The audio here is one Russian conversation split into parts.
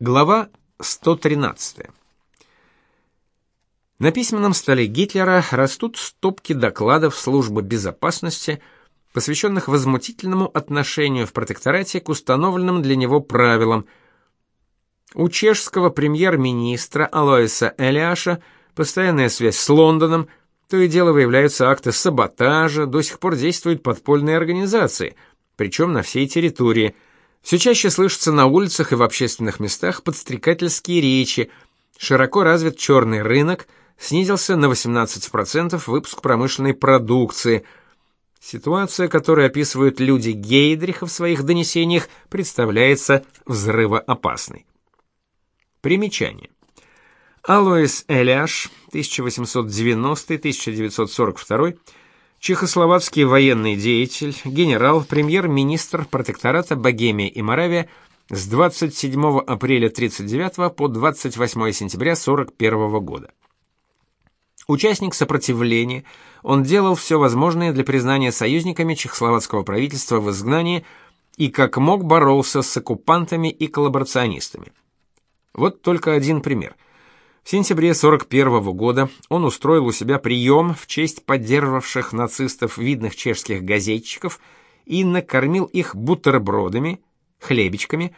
Глава 113. На письменном столе Гитлера растут стопки докладов службы безопасности, посвященных возмутительному отношению в протекторате к установленным для него правилам. У чешского премьер-министра Алоиса Элиаша постоянная связь с Лондоном, то и дело выявляются акты саботажа, до сих пор действуют подпольные организации, причем на всей территории – все чаще слышатся на улицах и в общественных местах подстрекательские речи. Широко развит черный рынок, снизился на 18% выпуск промышленной продукции. Ситуация, которую описывают люди Гейдриха в своих донесениях, представляется взрывоопасной. Примечание. Алоис Эляш, 1890-1942 чехословацкий военный деятель, генерал, премьер-министр протектората Богемия и Моравия с 27 апреля 39 по 28 сентября 41 года. Участник сопротивления, он делал все возможное для признания союзниками чехословацкого правительства в изгнании и как мог боролся с оккупантами и коллаборационистами. Вот только один пример – в сентябре 41 года он устроил у себя прием в честь поддерживавших нацистов видных чешских газетчиков и накормил их бутербродами, хлебечками,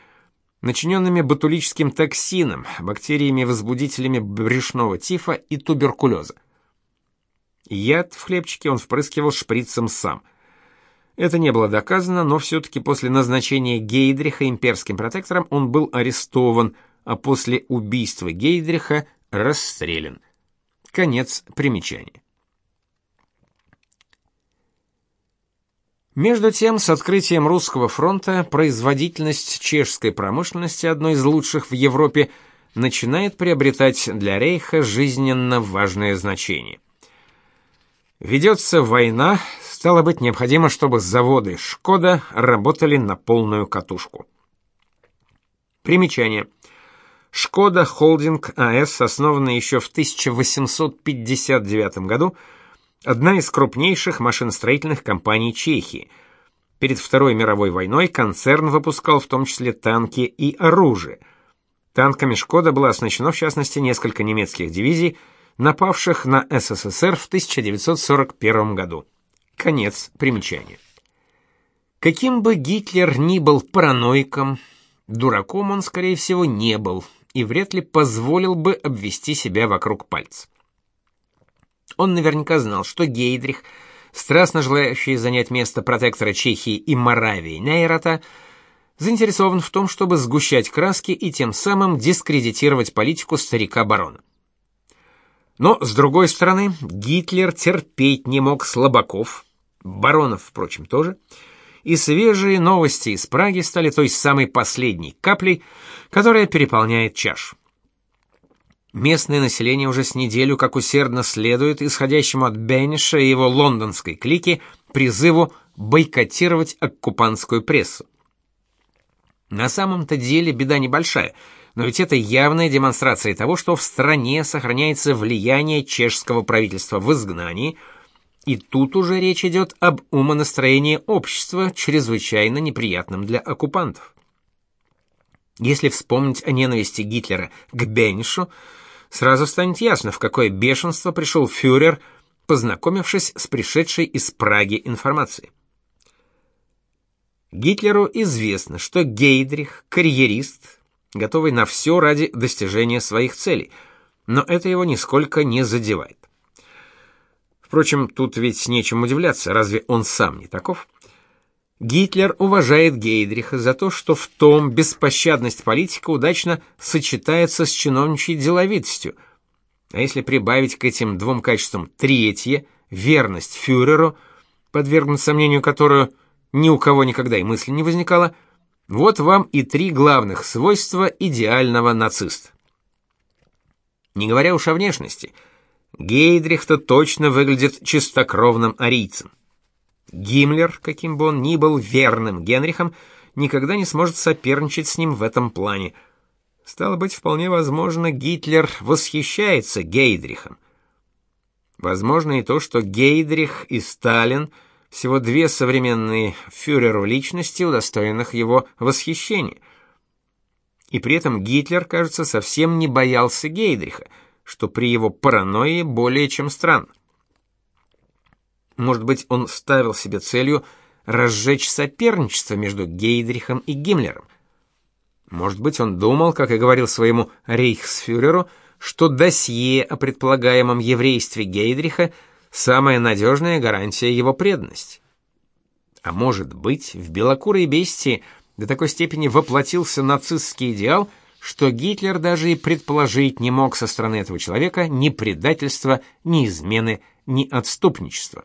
начиненными ботулическим токсином, бактериями-возбудителями брюшного тифа и туберкулеза. Яд в хлебчике он впрыскивал шприцем сам. Это не было доказано, но все-таки после назначения Гейдриха имперским протектором он был арестован, а после убийства Гейдриха расстрелян. Конец примечания. Между тем, с открытием русского фронта производительность чешской промышленности, одной из лучших в Европе, начинает приобретать для Рейха жизненно важное значение. Ведется война, стало быть, необходимо, чтобы заводы «Шкода» работали на полную катушку. Примечание – Шкода Холдинг АС, основанная еще в 1859 году, одна из крупнейших машиностроительных компаний Чехии. Перед Второй мировой войной концерн выпускал в том числе танки и оружие. Танками Шкода было оснащено в частности несколько немецких дивизий, напавших на СССР в 1941 году. Конец примечания. Каким бы Гитлер ни был параноиком, дураком он, скорее всего, не был и вряд ли позволил бы обвести себя вокруг пальца. Он наверняка знал, что Гейдрих, страстно желающий занять место протектора Чехии и Моравии Нейрата, заинтересован в том, чтобы сгущать краски и тем самым дискредитировать политику старика-барона. Но, с другой стороны, Гитлер терпеть не мог слабаков, баронов, впрочем, тоже, и свежие новости из Праги стали той самой последней каплей, которая переполняет чашу. Местное население уже с неделю как усердно следует исходящему от Бенниша и его лондонской клики призыву бойкотировать оккупантскую прессу. На самом-то деле беда небольшая, но ведь это явная демонстрация того, что в стране сохраняется влияние чешского правительства в изгнании – и тут уже речь идет об умонастроении общества, чрезвычайно неприятном для оккупантов. Если вспомнить о ненависти Гитлера к Беннишу, сразу станет ясно, в какое бешенство пришел фюрер, познакомившись с пришедшей из Праги информацией. Гитлеру известно, что Гейдрих карьерист, готовый на все ради достижения своих целей, но это его нисколько не задевает. Впрочем, тут ведь нечем удивляться, разве он сам не таков? Гитлер уважает Гейдриха за то, что в том беспощадность политика удачно сочетается с чиновничьей деловитостью. А если прибавить к этим двум качествам третье верность фюреру, подвергнуть сомнению которую ни у кого никогда и мысли не возникало, вот вам и три главных свойства идеального нациста. Не говоря уж о внешности – Гейдрих-то точно выглядит чистокровным арийцем. Гиммлер, каким бы он ни был верным Генрихом, никогда не сможет соперничать с ним в этом плане. Стало быть, вполне возможно, Гитлер восхищается Гейдрихом. Возможно и то, что Гейдрих и Сталин всего две современные фюреру личности, удостоенных его восхищения. И при этом Гитлер, кажется, совсем не боялся Гейдриха, что при его паранойи более чем странно. Может быть, он ставил себе целью разжечь соперничество между Гейдрихом и Гиммлером. Может быть, он думал, как и говорил своему рейхсфюреру, что досье о предполагаемом еврействе Гейдриха самая надежная гарантия его преданности. А может быть, в белокурой бестии до такой степени воплотился нацистский идеал, что Гитлер даже и предположить не мог со стороны этого человека ни предательства, ни измены, ни отступничества.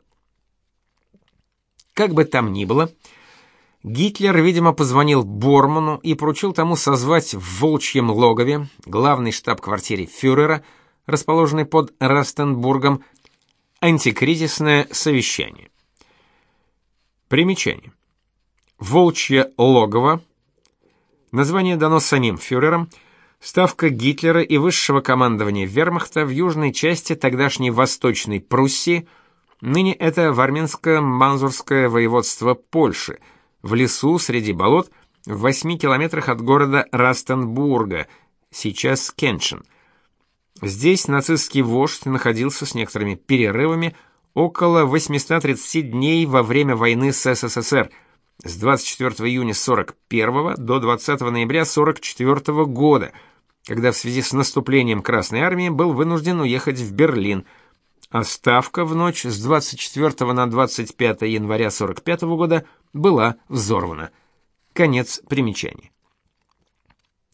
Как бы там ни было, Гитлер, видимо, позвонил Борману и поручил тому созвать в Волчьем логове, главный штаб-квартире фюрера, расположенный под Растенбургом, антикризисное совещание. Примечание. Волчье логово. Название дано самим фюрером. Ставка Гитлера и высшего командования Вермахта в южной части тогдашней Восточной Пруссии, ныне это Варминско-Манзурское воеводство Польши, в лесу среди болот в 8 километрах от города Растенбурга, сейчас Кеншин. Здесь нацистский вождь находился с некоторыми перерывами около 830 дней во время войны с СССР с 24 июня 41 до 20 ноября 44 года, когда в связи с наступлением Красной армии был вынужден уехать в Берлин. А ставка в ночь с 24 на 25 января 45 года была взорвана. Конец примечания.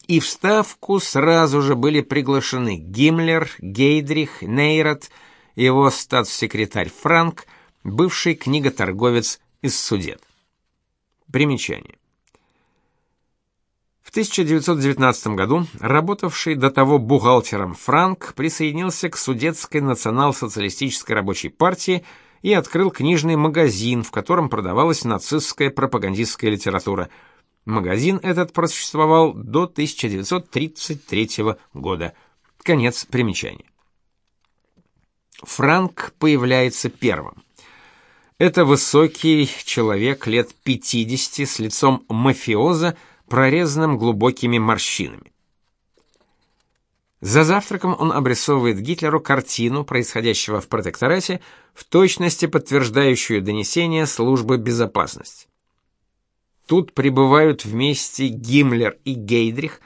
И в ставку сразу же были приглашены Гиммлер, Гейдрих, Нейрат, его статс-секретарь Франк, бывший книготорговец из Судет. Примечание. В 1919 году работавший до того бухгалтером Франк присоединился к Судетской национал-социалистической рабочей партии и открыл книжный магазин, в котором продавалась нацистская пропагандистская литература. Магазин этот просуществовал до 1933 года. Конец примечания. Франк появляется первым. Это высокий человек лет 50 с лицом мафиоза, прорезанным глубокими морщинами. За завтраком он обрисовывает Гитлеру картину происходящего в протекторате, в точности подтверждающую донесения службы безопасности. Тут прибывают вместе Гиммлер и Гейдрих,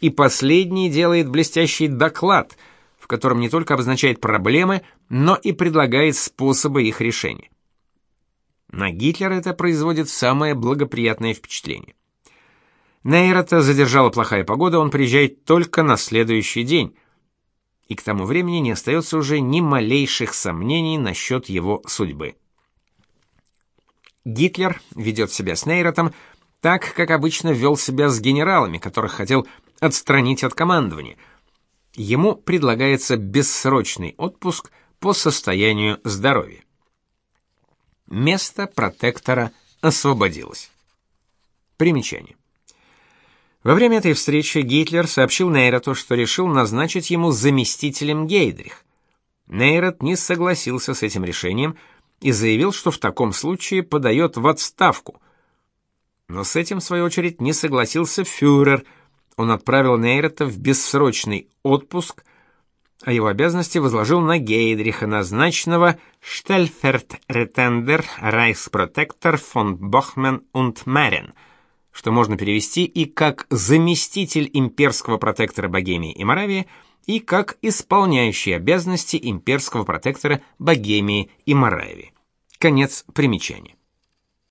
и последний делает блестящий доклад – в котором не только обозначает проблемы, но и предлагает способы их решения. На Гитлера это производит самое благоприятное впечатление. Нейрота задержала плохая погода, он приезжает только на следующий день. И к тому времени не остается уже ни малейших сомнений насчет его судьбы. Гитлер ведет себя с Нейротом так, как обычно вел себя с генералами, которых хотел отстранить от командования – ему предлагается бессрочный отпуск по состоянию здоровья. Место протектора освободилось. Примечание. Во время этой встречи Гитлер сообщил Нейроту, что решил назначить ему заместителем Гейдрих. Нейрот не согласился с этим решением и заявил, что в таком случае подает в отставку. Но с этим, в свою очередь, не согласился фюрер – он отправил Нейрета в бессрочный отпуск, а его обязанности возложил на Гейдриха, назначенного Штельферт-ретендер Райхспротектор фон Бохмен und Марен, что можно перевести и как заместитель имперского протектора Богемии и Моравии, и как исполняющий обязанности имперского протектора Богемии и Моравии. Конец примечания.